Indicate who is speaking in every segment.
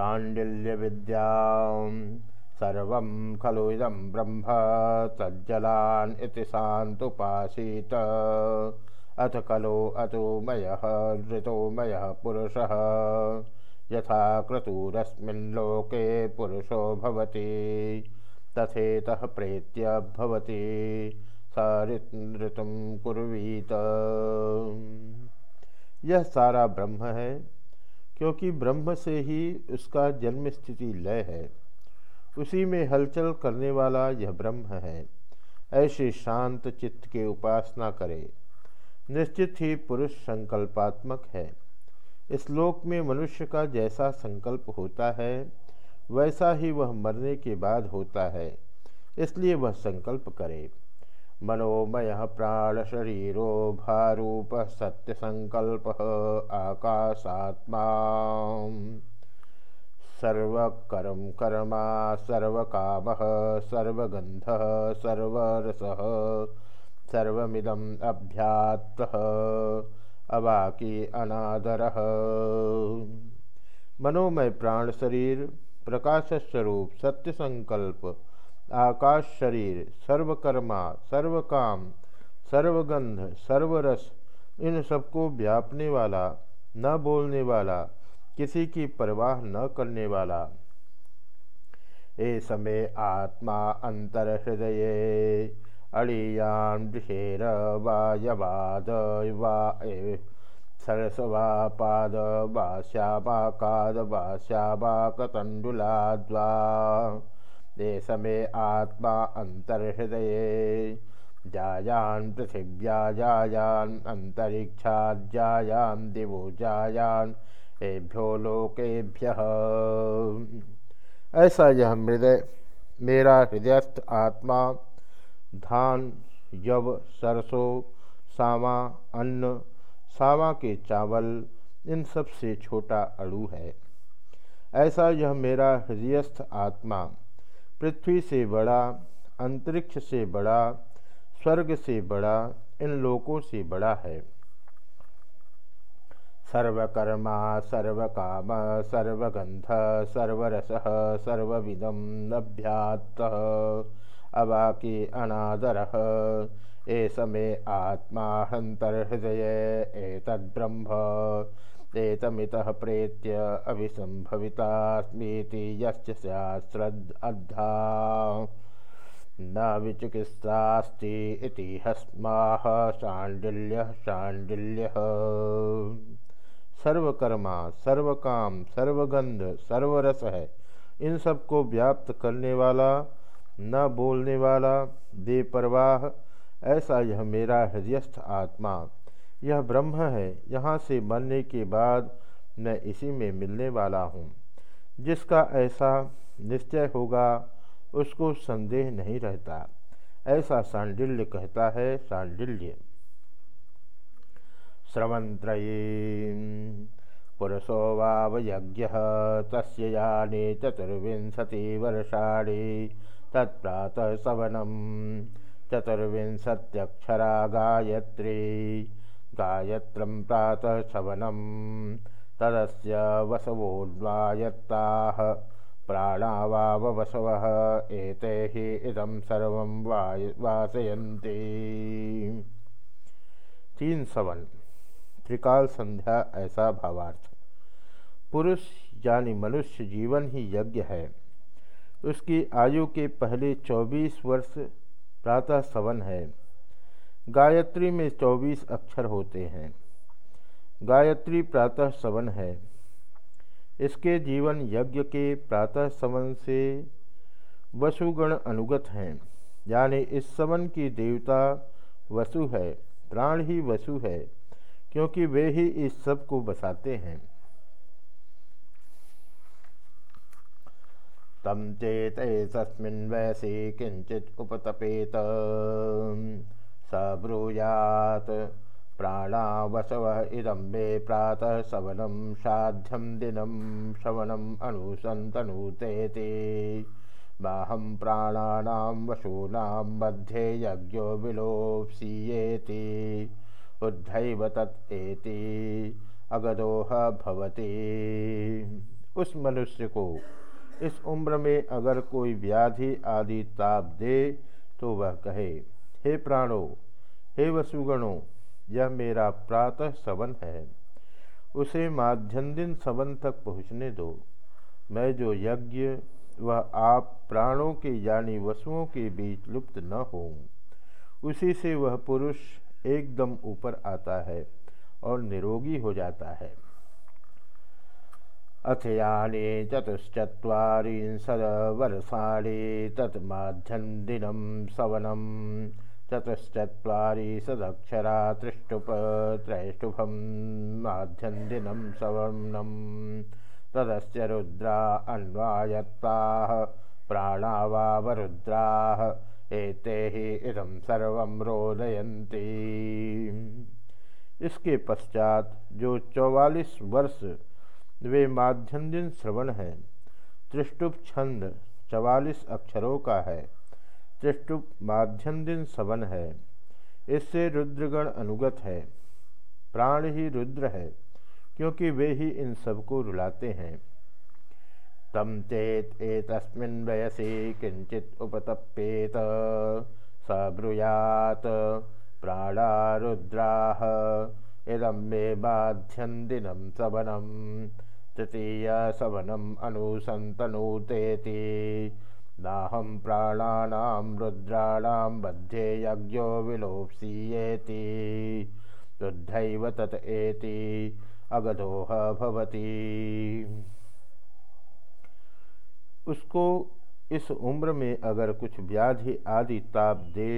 Speaker 1: शाण्डिल्यविद्या सर्व खलु इदं ब्रह्म तज्जलान् इति शान्तुपासीत। अथ खलु अतोमयः ऋतोमयः पुरुषः। यथा क्रतुरस्मिन् लोके पुरुषो भवति, तथेतः प्रेत्य भवति ऋतुम कुर्वीत। यह सारा ब्रह्म है। क्योंकि ब्रह्म से ही उसका जन्म स्थिति लय है। उसी में हलचल करने वाला यह ब्रह्म है। ऐसे शांत चित्त के उपासना करे। निश्चित ही पुरुष संकल्पात्मक है। इस लोक में मनुष्य का जैसा संकल्प होता है, वैसा ही वह मरने के बाद होता है। इसलिए वह संकल्प करे। मनोमय प्राण शरीरो भारूप सत्य संकल्प आकाशात्मा सर्वकर्म कर्मा, सर्वकाम सर्वगंध सर्वरस, सर्वमिदम अभ्यात अवाकी अनादर। मनोमय प्राण शरीर प्रकाश स्वरूप सत्य संकल्प आकाश शरीर, सर्वकर्मा, सर्वकाम, सर्वगंध, सर्वरस, इन सबको व्यापने वाला, न बोलने वाला, किसी की परवाह न करने वाला। ए समय आत्मा अंतर हृदय अड़ियान वृषेर वायवाद वा सरसवा पाद वा श्यामाकाद वा श्यामाकतण्डुलाद्वा देश में आत्मा अंतर्हृदये जायान पृथिव्या जायान अंतरिक्षाजायान दिवो जायान एभ्यो लोकेभ्य। ऐसा यह हृदय मेरा हृदयस्थ आत्मा, धान, यव, सरसों, सामा, अन्न सावा के चावल, इन सबसे छोटा अड़ू है। ऐसा यह मेरा हृदयस्थ आत्मा पृथ्वी से बड़ा, अंतरिक्ष से बड़ा, स्वर्ग से बड़ा, इन लोकों से बड़ा है। सर्वकर्मा, सर्वकाम, सर्वगंध, सर्वरस सर्वविदम लभ्यात अवाकी अनादर। एष मे आत्मा हन्तर्हृदय एतद्ब्रह्म। एतमितः प्रेत्य अभिसम्भवितास्मीति यस्य शास्त्रद्धा न विचिकित्सास्ति सर्वकर्मा, सर्वकाम, सर्वगंध, सर्वरस है। इन सबको व्याप्त करने वाला, न बोलने वाला, बेपरवाह, ऐसा यह मेरा हृदयस्थ आत्मा। यह ब्रह्म है, यहाँ से मरने के बाद मैं इसी में मिलने वाला हूँ। जिसका ऐसा निश्चय होगा, उसको संदेह नहीं रहता। ऐसा सांडिल्य कहता है सांडिल्य। श्रवंत्रयी पुरुषो वावयज्ञ, तस्य चतुर्विंशति वर्षाणि, तत्प्रातः सवनम चतुर्विंशत्यक्षरा गायत्री गायत्रं प्रातः शवनं तदस्य वसवोन्वायत्ताः प्राणावावसवः एते हि इदं सर्वं वाय वासयन्ति तीन सवन। त्रिकाल संध्या ऐसा भावार्थ। पुरुष यानी मनुष्य जीवन ही यज्ञ है। उसकी आयु के पहले चौबीस वर्ष प्रातः सवन है। गायत्री में चौबीस अक्षर होते हैं। गायत्री प्रातः सवन है। इसके जीवन यज्ञ के प्रातः सवन से वसुगण अनुगत हैं। यानी इस सवन की देवता वसु है, प्राण ही वसु है, क्योंकि वे ही इस सबको बसाते हैं। तम चेत तस्मिन् वयसि किंचित उपतपेत। स ब्रूयात्। प्राणावसव इदं मे प्रातः सवनं साध्यं दिनं शवनम् अनुसन्तनुतेति। बाहं प्राणानां वशूनां मध्ये यज्ञो विलोप्सीयेति। उद्धैव तत् एति। अगदोह भवति। उस मनुष्य को इस उम्र में अगर कोई व्याधि आदि ताप दे तो वह कहे हे प्राणो, हे वसुगणों, यह मेरा प्रातः सवन है। उसे माध्यम दिन सवन तक पहुँचने दो। मैं जो यज्ञ, वह आप प्राणों के यानी वसुओं के बीच लुप्त न हो। उसी से वह पुरुष एकदम ऊपर आता है और निरोगी हो जाता है। अथ यानी चतुश्चत्वारिंशदवर्षाणि तत्माध्यम दिनम सवनम। चतुश्चत्वारिशदक्षरा त्रिष्टुप त्रैष्टुभम माध्यम दिनम सवनम तदस्य रुद्रा अन्वायत्ताः प्राणा वावरुद्राः एते ही इदम सर्वम रोदयंती इसके पश्चात जो चौवालीस वर्ष वे माध्यम श्रवण है, त्रिष्टुप छंद चवालीस अक्षरों का है। त्रिष्टुप माध्यम दिन सवन है। इससे रुद्रगण अनुगत है। प्राण ही रुद्र है, क्योंकि वे ही इन सबको रुलाते हैं। तम चेत एतस्मिन् वयसि किंचित उपतप्येत, स ब्रूयात प्राणा रुद्राः। इदं मे बाध्यं दिनं सवनं तृतीयसवनम् अनुसन्तनुतेति। नाहं प्राणानां रुद्राणां मध्ये यज्ञो विलोप्सीयेति। रुद्धैव तत एति अगधोह भवति। उसको इस उम्र में अगर कुछ व्याधि आदि ताप दे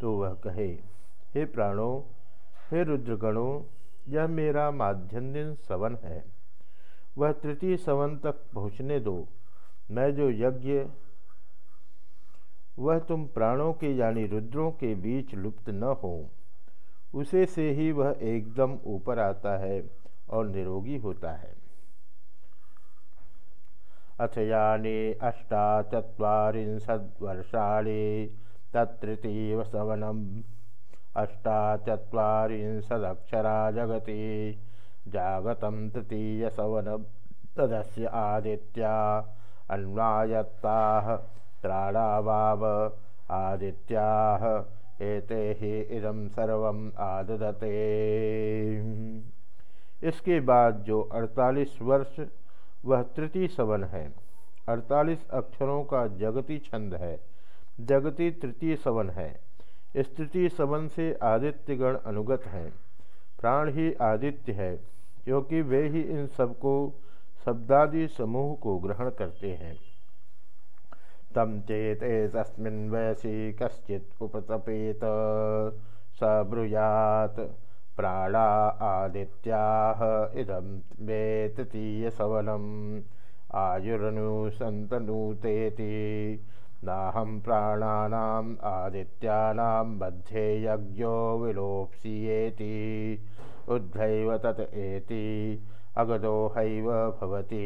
Speaker 1: तो वह कहे, हे प्राणों, हे रुद्रगणों, यह मेरा माध्यन्दिन सवन है। वह तृतीय सवन तक पहुँचने दो। मैं जो यज्ञ वह तुम प्राणों के यानी रुद्रों के बीच लुप्त न हो। उसे से ही वह एकदम ऊपर आता है और निरोगी होता है। अथ यानी अष्टाचत्वारिंशद्वर्षाणि तत्तृतीयसवनम् अष्टाचत्वारिंशदक्षरा जगति। जागतं तृतीयसवन तदस्य आदित्या अन्वायत्ताः। त्राणावाव आदित्याः एते ही इदम सर्वम आददते। इसके बाद जो अड़तालीस वर्ष, वह तृतीय सवन है। अड़तालीस अक्षरों का जगती छंद है। जगती तृतीय सवन है। इस तृतीय सवन से आदित्यगण अनुगत हैं। प्राण ही आदित्य है, क्योंकि वे ही इन सबको, शब्दादि समूह को ग्रहण करते हैं। चेत तस्मिन् वयसी कश्चित उपतपेत स ब्रूयात प्राणा आदित्याः इदं मे तृतीयसवनम् आयुरनुसन्तनुतेति नाहं प्राणानाम् आदित्यानां मध्ये यज्ञो विलोप्स्येति उद्धैव तत एति। अगदो हैव भवति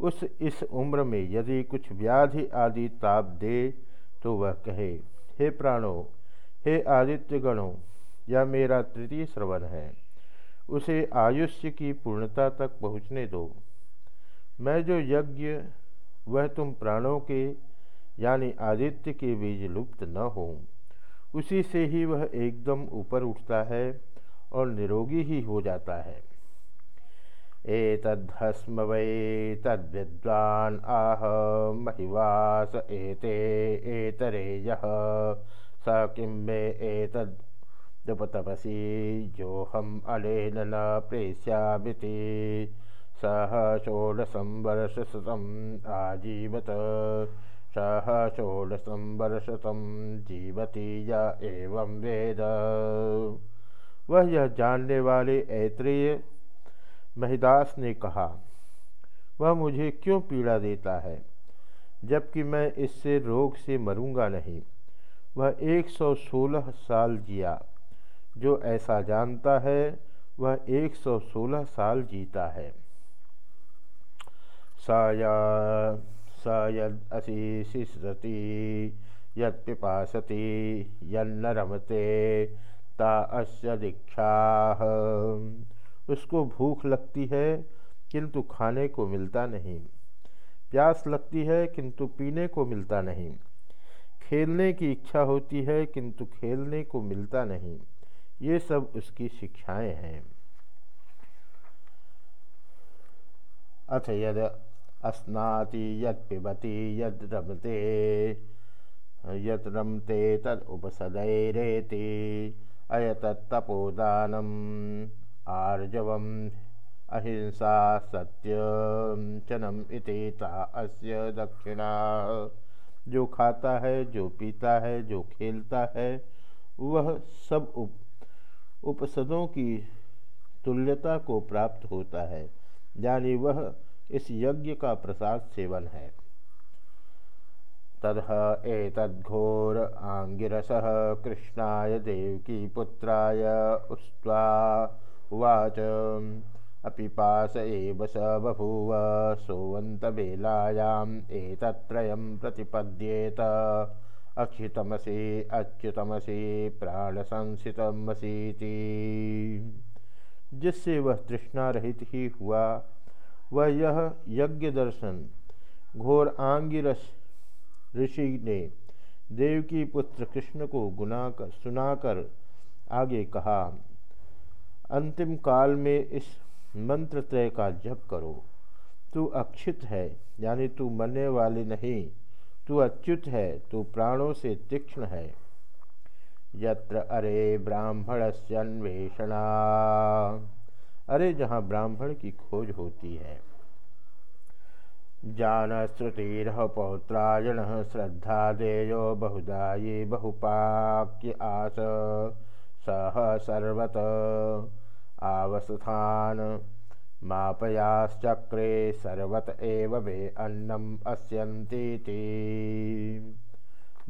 Speaker 1: उस इस उम्र में यदि कुछ व्याधि आदि ताप दे तो वह कहे, हे प्राणो, हे आदित्य गणों यह मेरा तृतीय श्रवण है। उसे आयुष्य की पूर्णता तक पहुँचने दो। मैं जो यज्ञ, वह तुम प्राणों के, यानी आदित्य के बीज लुप्त न हो। उसी से ही वह एकदम ऊपर उठता है और निरोगी ही हो जाता है। एतद्भस्म वै तद्विद्वान् आह महिवास एते एतरे यः। स किं मे एतद् दुपतपसी जोहम अलेन न प्रेष्यामिति। सह षोडशं वर्षशतम् आजीवत। सह षोडशं वर्षतं जीवती य एवं वेद। वह यह जानने वाले ऐत्रेय महिदास ने कहा, वह मुझे क्यों पीड़ा देता है? जबकि मैं इससे रोग से मरूँगा नहीं। वह 116 साल जिया। जो ऐसा जानता है, वह 116 साल जीता है। स यदशीषति यत्पिपासति यन्न रमते, ता अस्य दीक्षा। उसको भूख लगती है, किंतु खाने को मिलता नहीं। प्यास लगती है, किंतु पीने को मिलता नहीं। खेलने की इच्छा होती है, किंतु खेलने को मिलता नहीं। ये सब उसकी शिक्षाएँ हैं। अथ यद अस्नाति यद पिबती यद रमते यद रमते तद उपसदैरेति अयतत्तपोदानम आर्जवम अहिंसा सत्यचनम इतिता अस्य दक्षिणा। जो खाता है जो पीता है जो खेलता है वह सब उप, उपसदों की तुल्यता को प्राप्त होता है यानी वह इस यज्ञ का प्रसाद सेवन है। तदह एतद्घोर आंगिरस कृष्णाय देवकी पुत्राय उष्ट्वा उवाच। अपिपास एव स बभूव। सोवन्तबेलायाम् एतत्त्रयं प्रतिपद्येत। अक्षितमसि अच्युतमसि प्राणसंसितमसीति जिससे वह तृष्णा रहित ही हुआ, वह यह यज्ञ दर्शन, घोर आंगिरस ऋषि ने देवकी पुत्र कृष्ण को गुना कर सुनाकर आगे कहा अंतिम काल में इस मंत्र त्रय का जप करो। तू अक्षित है, यानी तू मरने वाले नहीं। तू अच्युत है, तू प्राणों से तीक्ष्ण है। यत्र अरे ब्राह्मण अन्वेषणा। अरे जहाँ ब्राह्मण की खोज होती है। जानश्रुतिरह पौत्रायण श्रद्धा देयो बहुदायी बहुपाक्य आस। सह सर्वत। आवसथान मापयाश्चक्रे सर्वत एव वे अन्नम अस्यन्तीति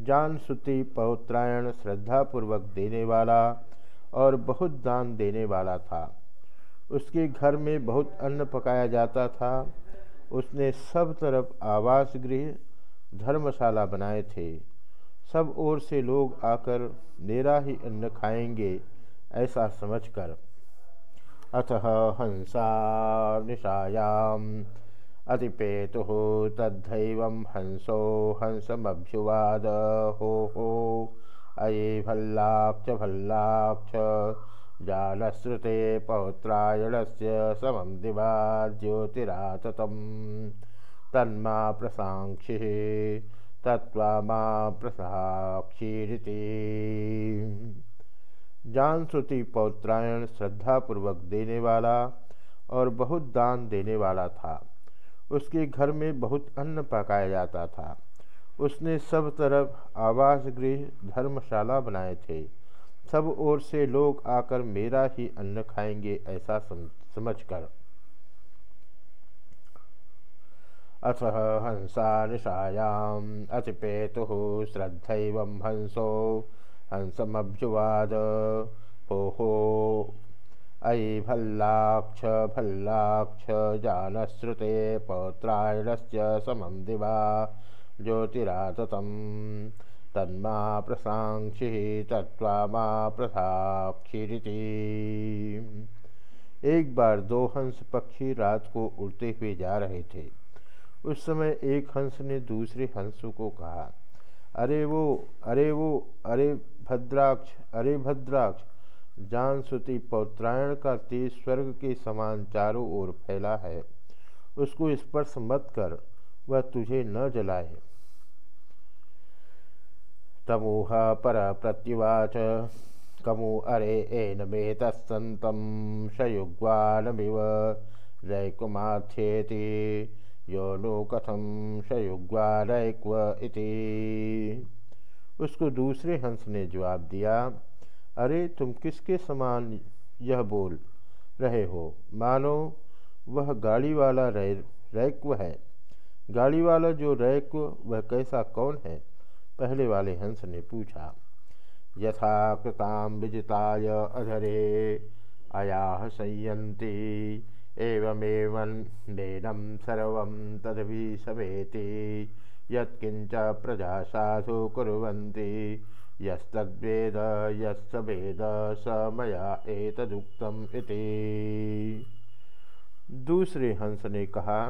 Speaker 1: जान श्रुति पौत्रायण श्रद्धापूर्वक देने वाला और बहुत दान देने वाला था। उसके घर में बहुत अन्न पकाया जाता था। उसने सब तरफ़ आवास गृह, धर्मशाला बनाए थे। सब ओर से लोग आकर मेरा ही अन्न खाएँगे, ऐसा समझकर अतः हंसा निशायाम अतिपेतु तद्दैव हंसो हंसमभ्युवाद। हो अये भल्लाक्ष भल्लाक्ष जालश्रुते पौत्रायणस्य समं दिवा ज्योतिराततं तन्मा प्रसाक्षि तत्वा मा प्रसाक्षीरिति जान श्रुति पौत्रायण श्रद्धापूर्वक देने वाला और बहुत दान देने वाला था। उसके घर में बहुत अन्न पकाया जाता था। उसने सब तरफ़ आवास गृह, धर्मशाला बनाए थे। सब ओर से लोग आकर मेरा ही अन्न खाएँगे ऐसा समझ कर अथ हंसा निशायाम अतिपेतु श्रद्धैव हंसो। हंसमभ्युवाद हो हो अयि भल्लाक्ष भल्लाक्ष जानश्रुते पौत्रायणस्य समं दिवा। ज्योतिराततम् तन्मा प्रसाक्षि तत्वा मा प्रसाक्षिरिति एक बार दो हंस पक्षी रात को उड़ते हुए जा रहे थे। उस समय एक हंस ने दूसरे हंसों को कहा, अरे वो अरे वो, अरे भद्राक्ष अरे भद्राक्ष जान सुति पौत्रायण का तेज स्वर्ग के समान चारों ओर फैला है। उसको स्पर्श मत कर, वह तुझे न जलाए। तमूह पर प्रत्युवाच, कमु अरे एन मेतस्तन्तं शयुग्वानमिव रैकुमाथ्येति यो नो कथम शयुग्वा रैक्व इति। उसको दूसरे हंस ने जवाब दिया, अरे, तुम किसके समान यह बोल रहे हो? मानो, वह गाड़ी वाला रैक्व है। गाड़ी वाला जो रैक्व वह कैसा कौन है? पहले वाले हंस ने पूछा, यथा कृताम विजिताय अधरे अयाह संयंती एवमेवन्देनम सर्व तदभी समेति यत्किंच प्रजा साधु कुर्वन्ति। यस्तद्वेद यस्वेद स मया एतदुक्तम इति। दूसरे हंस ने कहा,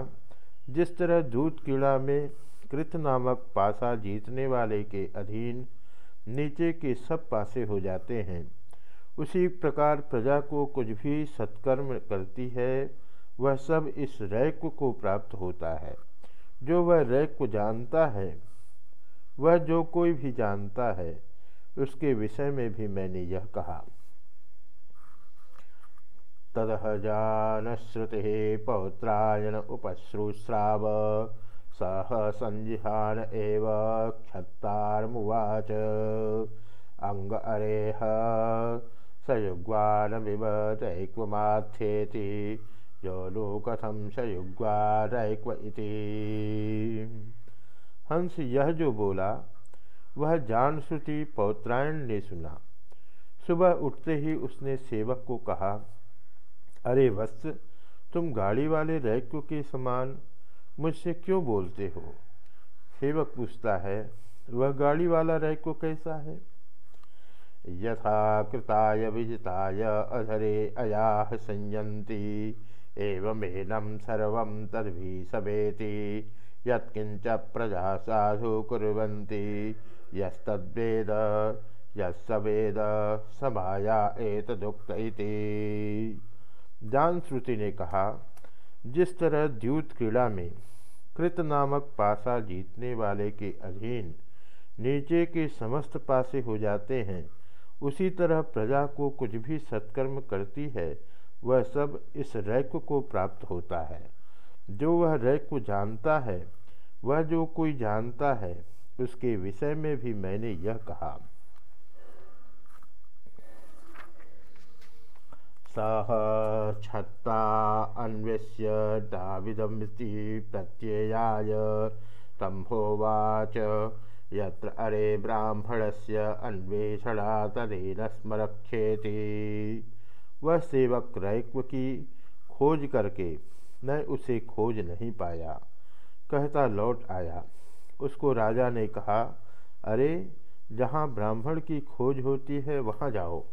Speaker 1: जिस तरह दूध कीड़ा में कृत नामक पासा जीतने वाले के अधीन नीचे के सब पासे हो जाते हैं, उसी प्रकार प्रजा को कुछ भी सत्कर्म करती है, वह सब इस रैक को प्राप्त होता है। जो वह रैक को जानता है, वह जो कोई भी जानता है, उसके विषय में भी मैंने यह कहा। तदह जान श्रुति पौत्रायण उपश्रुश्राव, सह संजिहान एव क्षत्तारमुवाच। अंग अरेह, सयुग्वानमिव दैक्वमाथ्येति यो लोकथम सयुग्वा हंस यह जो बोला, वह जान श्रुति पौत्रायण ने सुना। सुबह उठते ही उसने सेवक को कहा, अरे वत्स, तुम गाड़ी वाले रैक्य के समान मुझसे क्यों बोलते हो? सेवक पूछता है, वह गाड़ी वाला रैक्य कैसा है? यथा कृताय विजिताय अधरे अयाह संयंती एवमेनम सर्व तद्भी सवेति यत्किंच प्रजा साधु कुरंती यस्तद्वेद यवेद समाया एतदुक्त जान श्रुति ने कहा, जिस तरह द्यूत क्रीड़ा में कृत नामक पासा जीतने वाले के अधीन नीचे के समस्त पासे हो जाते हैं, उसी तरह प्रजा को कुछ भी सत्कर्म करती है वह सब इस रैक को प्राप्त होता है। जो वह रैक को जानता है, वह जो कोई जानता है, उसके विषय में भी मैंने यह कहा। सह छत्ता अन्वेष्य दाविदमिति प्रत्ययाय तम्भोवाच यत्र अरे ब्राह्मणस्य अन्वेषणा तदेन स्मरक्षेति। वह सेवक रैक्व की खोज करके मैं उसे खोज नहीं पाया। कहता लौट आया। उसको राजा ने कहा, अरे, जहाँ ब्राह्मण की खोज होती है, वहाँ जाओ।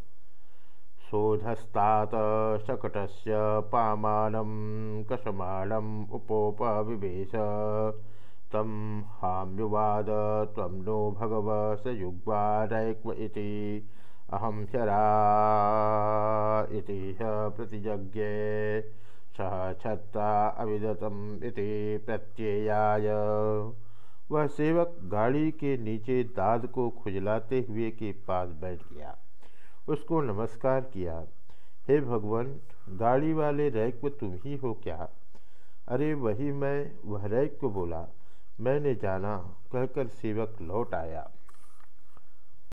Speaker 1: शोधस्तात शकट पामानं कसमाणम् उपोपविवेश। तम हाम्युवाद तम नो भगव स युग्वारैक्व इति अहं शरा प्रतिज्ञे सह छत्ता अविदतम् इति प्रत्ययाय। वह सेवक गाड़ी के नीचे दाद को खुजलाते हुए के पास बैठ गया। उसको नमस्कार किया। हे भगवान, गाड़ी वाले रैक तुम ही हो क्या? अरे, वही मैं, वह रैक को बोला। मैंने जाना, कहकर सेवक लौट आया।